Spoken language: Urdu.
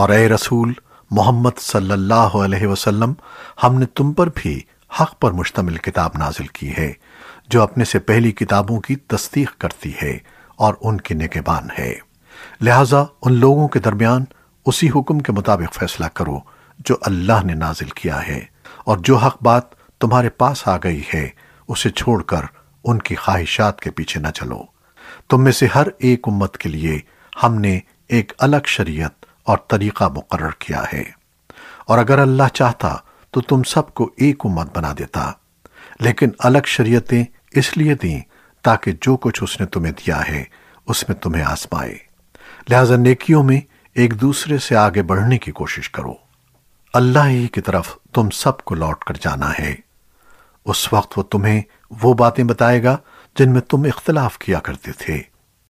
اور اے رسول محمد صلی اللہ علیہ وسلم، ہم نے تم پر بھی حق پر مشتمل کتاب نازل کی ہے، جو اپنے سے پہلی کتابوں کی تصدیق کرتی ہے اور ان کی نگبان ہے۔ لہذا ان لوگوں کے درمیان اسی حکم کے مطابق فیصلہ کرو جو اللہ نے نازل کیا ہے، اور جو حق بات تمہارے پاس آ گئی ہے، اسے چھوڑ کر ان کی خواہشات کے پیچھے نہ چلو۔ تم میں سے ہر ایک امت کے لیے ہم نے ایک الگ شریعت اور طریقہ مقرر کیا ہے۔ اور اگر اللہ چاہتا تو تم سب کو ایک امت بنا دیتا۔ لیکن الگ شریعتیں اس لیے دیں تاکہ جو کچھ اس نے تمہیں دیا ہے، اس میں تمہیں آسمائے لہذا نیکیوں میں ایک دوسرے سے آگے بڑھنے کی کوشش کرو۔ اللہ ہی کی طرف تم سب کو لوٹ کر جانا ہے۔ اس وقت وہ تمہیں وہ باتیں بتائے گا جن میں تم اختلاف کیا کرتے تھے۔